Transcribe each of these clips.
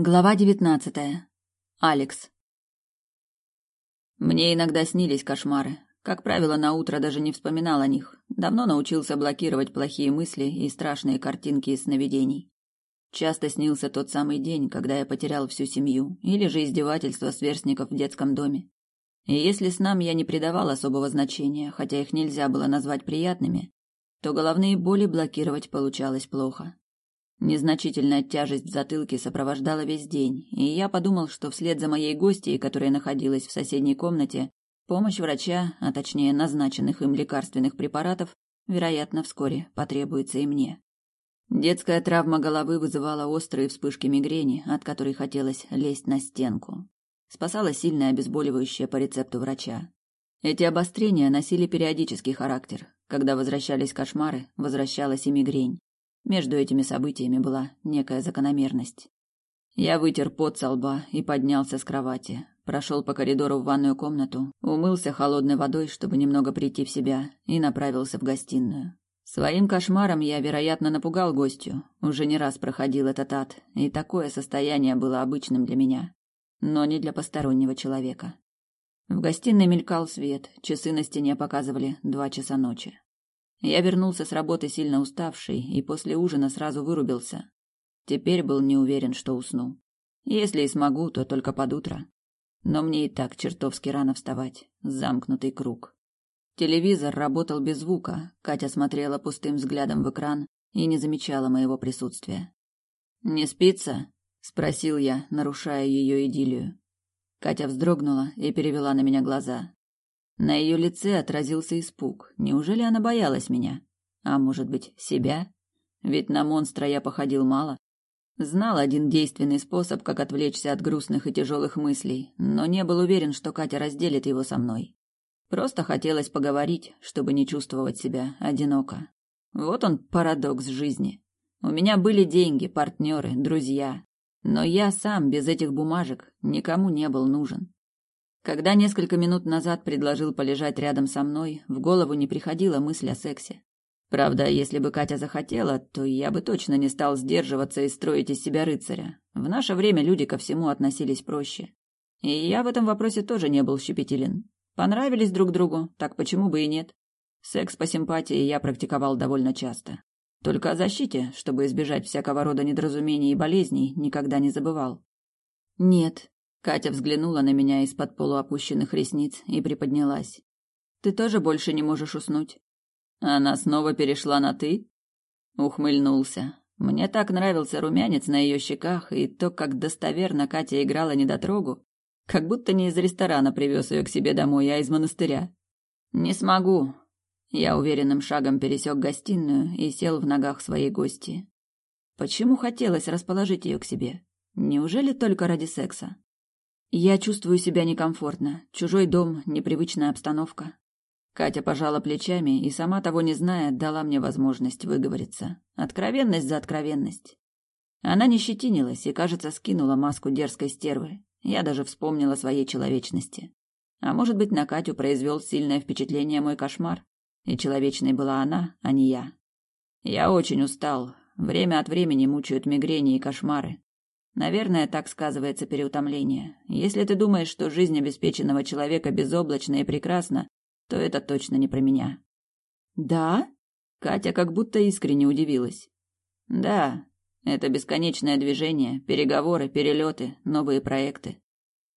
Глава девятнадцатая. Алекс. Мне иногда снились кошмары. Как правило, на утро даже не вспоминал о них. Давно научился блокировать плохие мысли и страшные картинки из сновидений. Часто снился тот самый день, когда я потерял всю семью, или же издевательства сверстников в детском доме. И если снам я не придавал особого значения, хотя их нельзя было назвать приятными, то головные боли блокировать получалось плохо. Незначительная тяжесть в затылке сопровождала весь день, и я подумал, что вслед за моей гостьей, которая находилась в соседней комнате, помощь врача, а точнее назначенных им лекарственных препаратов, вероятно, вскоре потребуется и мне. Детская травма головы вызывала острые вспышки мигрени, от которой хотелось лезть на стенку. Спасало сильное обезболивающее по рецепту врача. Эти обострения носили периодический характер. Когда возвращались кошмары, возвращалась и мигрень. Между этими событиями была некая закономерность. Я вытер пот со лба и поднялся с кровати. Прошел по коридору в ванную комнату, умылся холодной водой, чтобы немного прийти в себя, и направился в гостиную. Своим кошмаром я, вероятно, напугал гостю. Уже не раз проходил этот ад, и такое состояние было обычным для меня, но не для постороннего человека. В гостиной мелькал свет, часы на стене показывали два часа ночи. Я вернулся с работы сильно уставший и после ужина сразу вырубился. Теперь был не уверен, что усну. Если и смогу, то только под утро. Но мне и так чертовски рано вставать. Замкнутый круг. Телевизор работал без звука. Катя смотрела пустым взглядом в экран и не замечала моего присутствия. «Не спится?» — спросил я, нарушая ее идиллию. Катя вздрогнула и перевела на меня глаза. На ее лице отразился испуг. Неужели она боялась меня? А может быть, себя? Ведь на монстра я походил мало. Знал один действенный способ, как отвлечься от грустных и тяжелых мыслей, но не был уверен, что Катя разделит его со мной. Просто хотелось поговорить, чтобы не чувствовать себя одиноко. Вот он парадокс жизни. У меня были деньги, партнеры, друзья. Но я сам без этих бумажек никому не был нужен. Когда несколько минут назад предложил полежать рядом со мной, в голову не приходила мысль о сексе. Правда, если бы Катя захотела, то я бы точно не стал сдерживаться и строить из себя рыцаря. В наше время люди ко всему относились проще. И я в этом вопросе тоже не был щепетилен. Понравились друг другу, так почему бы и нет? Секс по симпатии я практиковал довольно часто. Только о защите, чтобы избежать всякого рода недоразумений и болезней, никогда не забывал. Нет, Катя взглянула на меня из-под полуопущенных ресниц и приподнялась. Ты тоже больше не можешь уснуть. Она снова перешла на ты? Ухмыльнулся. Мне так нравился румянец на ее щеках и то, как достоверно Катя играла недотрогу, как будто не из ресторана привез ее к себе домой, а из монастыря. Не смогу. Я уверенным шагом пересек гостиную и сел в ногах своей гости. Почему хотелось расположить ее к себе? Неужели только ради секса? Я чувствую себя некомфортно. Чужой дом, непривычная обстановка. Катя пожала плечами и, сама того не зная, дала мне возможность выговориться. Откровенность за откровенность. Она не щетинилась и, кажется, скинула маску дерзкой стервы. Я даже вспомнила своей человечности. А может быть, на Катю произвел сильное впечатление мой кошмар. И человечной была она, а не я. Я очень устал. Время от времени мучают мигрени и кошмары. Наверное, так сказывается переутомление. Если ты думаешь, что жизнь обеспеченного человека безоблачна и прекрасна, то это точно не про меня. Да? Катя как будто искренне удивилась. Да, это бесконечное движение, переговоры, перелеты, новые проекты.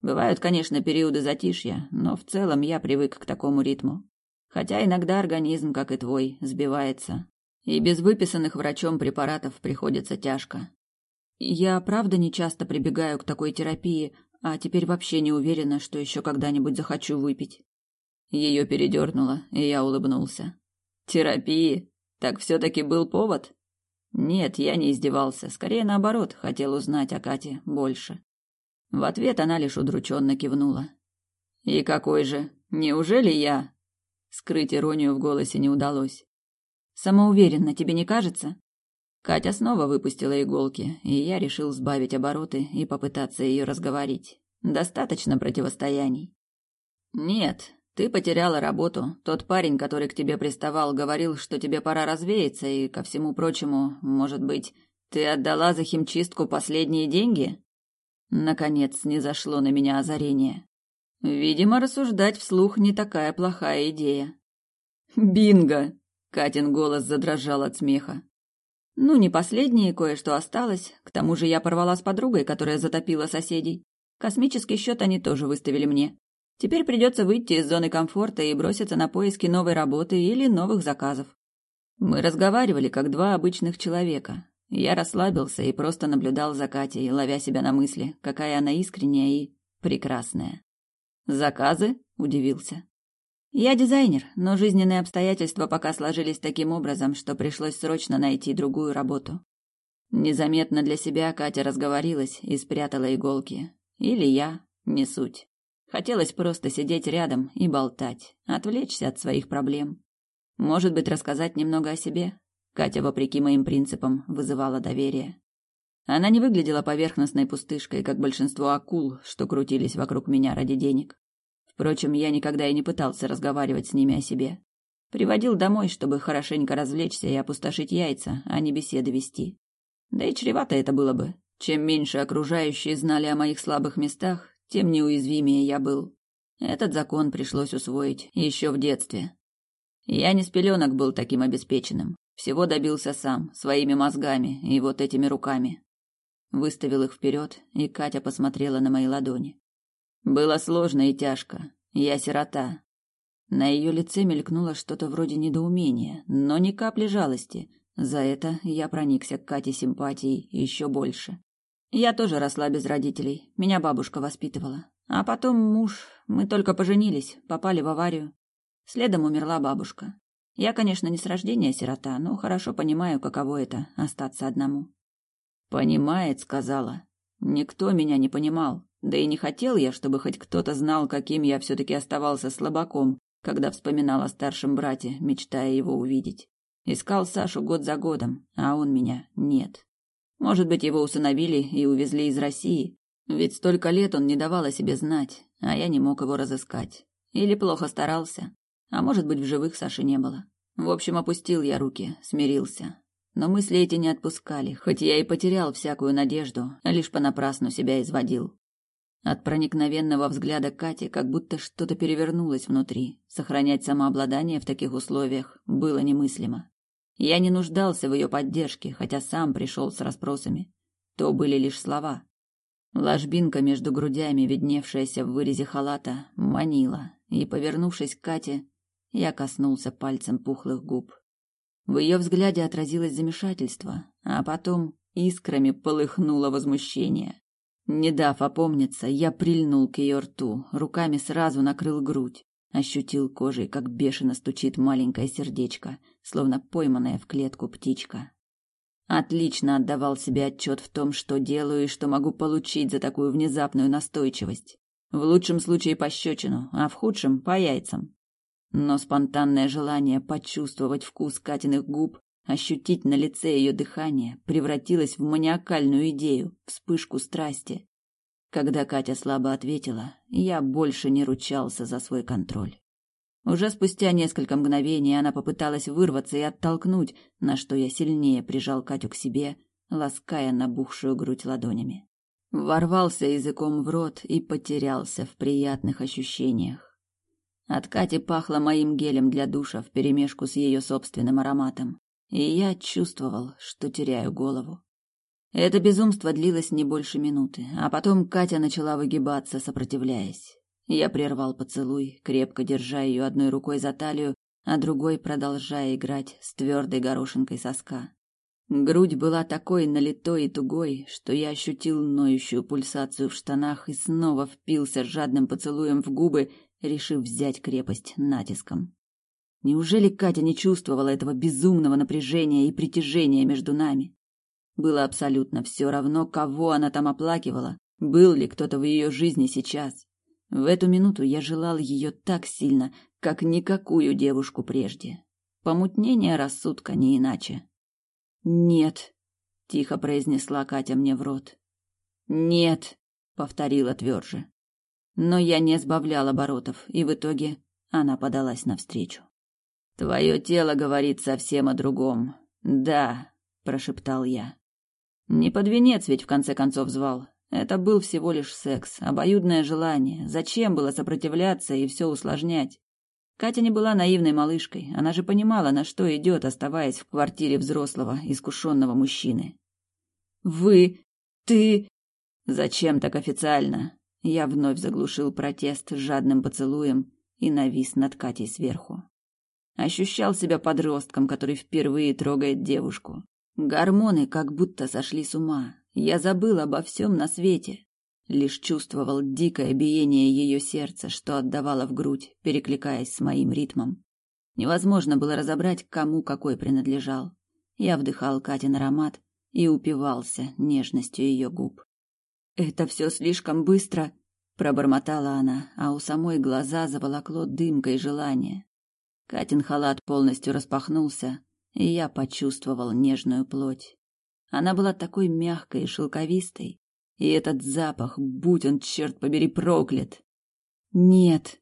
Бывают, конечно, периоды затишья, но в целом я привык к такому ритму. Хотя иногда организм, как и твой, сбивается. И без выписанных врачом препаратов приходится тяжко. Я правда не часто прибегаю к такой терапии, а теперь вообще не уверена, что еще когда-нибудь захочу выпить. Ее передернуло, и я улыбнулся. Терапии? Так все-таки был повод? Нет, я не издевался, скорее наоборот, хотел узнать о Кате больше. В ответ она лишь удрученно кивнула. И какой же? Неужели я? Скрыть иронию в голосе не удалось. Самоуверенно, тебе не кажется? Катя снова выпустила иголки, и я решил сбавить обороты и попытаться ее разговорить. Достаточно противостояний. Нет, ты потеряла работу. Тот парень, который к тебе приставал, говорил, что тебе пора развеяться, и ко всему прочему, может быть, ты отдала за химчистку последние деньги? Наконец не зашло на меня озарение. Видимо, рассуждать вслух не такая плохая идея. «Бинго!» — Катин голос задрожал от смеха. Ну, не последнее, кое-что осталось. К тому же я порвала с подругой, которая затопила соседей. Космический счет они тоже выставили мне. Теперь придется выйти из зоны комфорта и броситься на поиски новой работы или новых заказов. Мы разговаривали как два обычных человека. Я расслабился и просто наблюдал за Катей, ловя себя на мысли, какая она искренняя и прекрасная. «Заказы?» – удивился. «Я дизайнер, но жизненные обстоятельства пока сложились таким образом, что пришлось срочно найти другую работу». Незаметно для себя Катя разговорилась и спрятала иголки. Или я, не суть. Хотелось просто сидеть рядом и болтать, отвлечься от своих проблем. Может быть, рассказать немного о себе? Катя, вопреки моим принципам, вызывала доверие. Она не выглядела поверхностной пустышкой, как большинство акул, что крутились вокруг меня ради денег. Впрочем, я никогда и не пытался разговаривать с ними о себе. Приводил домой, чтобы хорошенько развлечься и опустошить яйца, а не беседы вести. Да и чревато это было бы. Чем меньше окружающие знали о моих слабых местах, тем неуязвимее я был. Этот закон пришлось усвоить еще в детстве. Я не с пеленок был таким обеспеченным. Всего добился сам, своими мозгами и вот этими руками. Выставил их вперед, и Катя посмотрела на мои ладони. Было сложно и тяжко. Я сирота. На ее лице мелькнуло что-то вроде недоумения, но ни капли жалости. За это я проникся к Кате симпатией еще больше. Я тоже росла без родителей. Меня бабушка воспитывала. А потом муж. Мы только поженились, попали в аварию. Следом умерла бабушка. Я, конечно, не с рождения сирота, но хорошо понимаю, каково это — остаться одному. «Понимает», — сказала. «Никто меня не понимал. Да и не хотел я, чтобы хоть кто-то знал, каким я все-таки оставался слабаком, когда вспоминал о старшем брате, мечтая его увидеть. Искал Сашу год за годом, а он меня нет. Может быть, его усыновили и увезли из России, ведь столько лет он не давал о себе знать, а я не мог его разыскать. Или плохо старался, а может быть, в живых Саши не было. В общем, опустил я руки, смирился. Но мысли эти не отпускали, хоть я и потерял всякую надежду, лишь понапрасну себя изводил. От проникновенного взгляда Кати как будто что-то перевернулось внутри. Сохранять самообладание в таких условиях было немыслимо. Я не нуждался в ее поддержке, хотя сам пришел с расспросами. То были лишь слова. Ложбинка между грудями, видневшаяся в вырезе халата, манила, и, повернувшись к Кате, я коснулся пальцем пухлых губ. В ее взгляде отразилось замешательство, а потом искрами полыхнуло возмущение. Не дав опомниться, я прильнул к ее рту, руками сразу накрыл грудь, ощутил кожей, как бешено стучит маленькое сердечко, словно пойманная в клетку птичка. Отлично отдавал себе отчет в том, что делаю и что могу получить за такую внезапную настойчивость. В лучшем случае пощечину, а в худшем — по яйцам. Но спонтанное желание почувствовать вкус Катиных губ ощутить на лице ее дыхание превратилось в маниакальную идею, вспышку страсти. Когда Катя слабо ответила, я больше не ручался за свой контроль. Уже спустя несколько мгновений она попыталась вырваться и оттолкнуть, на что я сильнее прижал Катю к себе, лаская набухшую грудь ладонями. Ворвался языком в рот и потерялся в приятных ощущениях. От Кати пахло моим гелем для душа вперемешку с ее собственным ароматом и я чувствовал, что теряю голову. Это безумство длилось не больше минуты, а потом Катя начала выгибаться, сопротивляясь. Я прервал поцелуй, крепко держа ее одной рукой за талию, а другой продолжая играть с твердой горошинкой соска. Грудь была такой налитой и тугой, что я ощутил ноющую пульсацию в штанах и снова впился жадным поцелуем в губы, решив взять крепость натиском. Неужели Катя не чувствовала этого безумного напряжения и притяжения между нами? Было абсолютно все равно, кого она там оплакивала, был ли кто-то в ее жизни сейчас. В эту минуту я желал ее так сильно, как никакую девушку прежде. Помутнение рассудка не иначе. «Нет», — тихо произнесла Катя мне в рот. «Нет», — повторила тверже. Но я не сбавлял оборотов, и в итоге она подалась навстречу. Твое тело говорит совсем о другом. Да, прошептал я. Не под венец ведь в конце концов звал. Это был всего лишь секс, обоюдное желание. Зачем было сопротивляться и все усложнять? Катя не была наивной малышкой, она же понимала, на что идет, оставаясь в квартире взрослого, искушенного мужчины. «Вы... ты...» «Зачем так официально?» Я вновь заглушил протест жадным поцелуем и навис над Катей сверху. Ощущал себя подростком, который впервые трогает девушку. Гормоны как будто сошли с ума. Я забыл обо всем на свете. Лишь чувствовал дикое биение ее сердца, что отдавало в грудь, перекликаясь с моим ритмом. Невозможно было разобрать, кому какой принадлежал. Я вдыхал Катин аромат и упивался нежностью ее губ. «Это все слишком быстро», — пробормотала она, а у самой глаза заволокло дымкой желания. Катин халат полностью распахнулся, и я почувствовал нежную плоть. Она была такой мягкой и шелковистой, и этот запах, будь он, черт побери, проклят. Нет.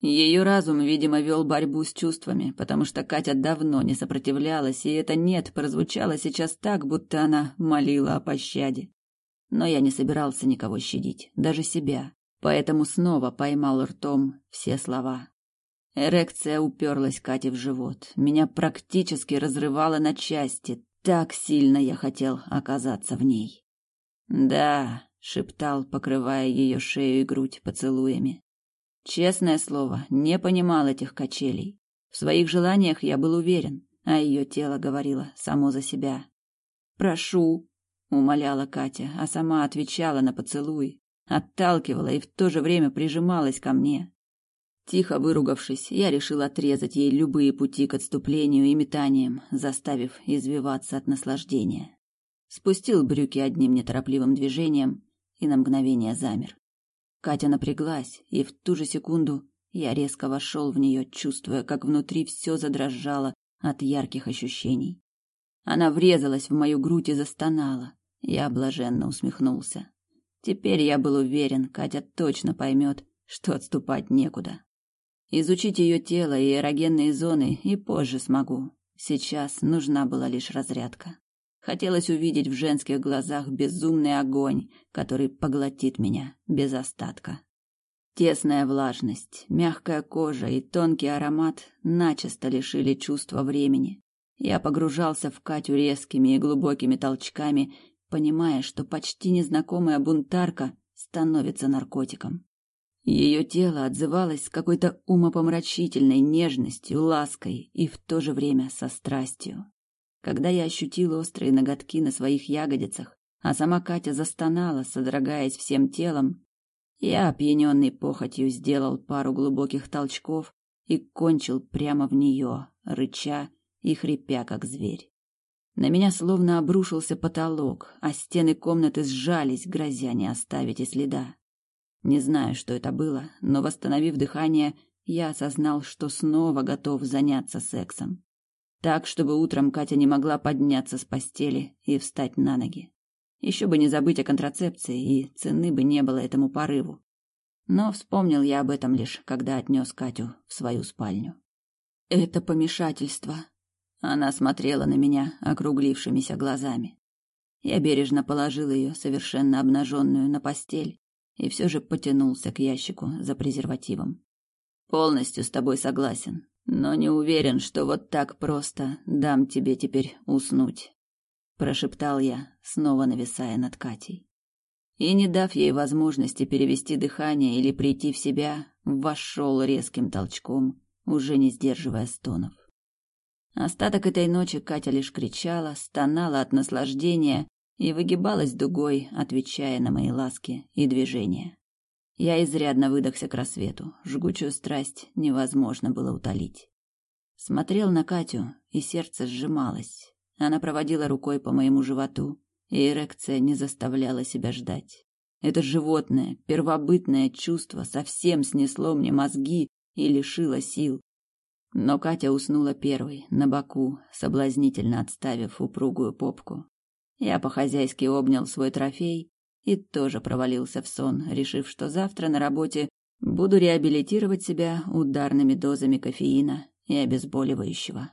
Ее разум, видимо, вел борьбу с чувствами, потому что Катя давно не сопротивлялась, и это «нет» прозвучало сейчас так, будто она молила о пощаде. Но я не собирался никого щадить, даже себя, поэтому снова поймал ртом все слова. Эрекция уперлась Кате в живот. Меня практически разрывало на части. Так сильно я хотел оказаться в ней. «Да», — шептал, покрывая ее шею и грудь поцелуями. Честное слово, не понимал этих качелей. В своих желаниях я был уверен, а ее тело говорило само за себя. «Прошу», — умоляла Катя, а сама отвечала на поцелуй, отталкивала и в то же время прижималась ко мне. Тихо выругавшись, я решил отрезать ей любые пути к отступлению и метаниям, заставив извиваться от наслаждения. Спустил брюки одним неторопливым движением и на мгновение замер. Катя напряглась, и в ту же секунду я резко вошел в нее, чувствуя, как внутри все задрожало от ярких ощущений. Она врезалась в мою грудь и застонала. Я блаженно усмехнулся. Теперь я был уверен, Катя точно поймет, что отступать некуда. Изучить ее тело и эрогенные зоны и позже смогу. Сейчас нужна была лишь разрядка. Хотелось увидеть в женских глазах безумный огонь, который поглотит меня без остатка. Тесная влажность, мягкая кожа и тонкий аромат начисто лишили чувства времени. Я погружался в Катю резкими и глубокими толчками, понимая, что почти незнакомая бунтарка становится наркотиком. Ее тело отзывалось с какой-то умопомрачительной нежностью, лаской и в то же время со страстью. Когда я ощутил острые ноготки на своих ягодицах, а сама Катя застонала, содрогаясь всем телом, я, опьяненный похотью, сделал пару глубоких толчков и кончил прямо в нее, рыча и хрипя, как зверь. На меня словно обрушился потолок, а стены комнаты сжались, грозя не оставить и следа. Не знаю, что это было, но восстановив дыхание, я осознал, что снова готов заняться сексом. Так, чтобы утром Катя не могла подняться с постели и встать на ноги. Еще бы не забыть о контрацепции, и цены бы не было этому порыву. Но вспомнил я об этом лишь, когда отнес Катю в свою спальню. Это помешательство. Она смотрела на меня округлившимися глазами. Я бережно положил ее, совершенно обнаженную, на постель и все же потянулся к ящику за презервативом. Полностью с тобой согласен, но не уверен, что вот так просто дам тебе теперь уснуть, прошептал я, снова нависая над Катей. И не дав ей возможности перевести дыхание или прийти в себя, вошел резким толчком, уже не сдерживая стонов. Остаток этой ночи Катя лишь кричала, стонала от наслаждения и выгибалась дугой, отвечая на мои ласки и движения. Я изрядно выдохся к рассвету. Жгучую страсть невозможно было утолить. Смотрел на Катю, и сердце сжималось. Она проводила рукой по моему животу, и эрекция не заставляла себя ждать. Это животное, первобытное чувство совсем снесло мне мозги и лишило сил. Но Катя уснула первой, на боку, соблазнительно отставив упругую попку. Я по-хозяйски обнял свой трофей и тоже провалился в сон, решив, что завтра на работе буду реабилитировать себя ударными дозами кофеина и обезболивающего.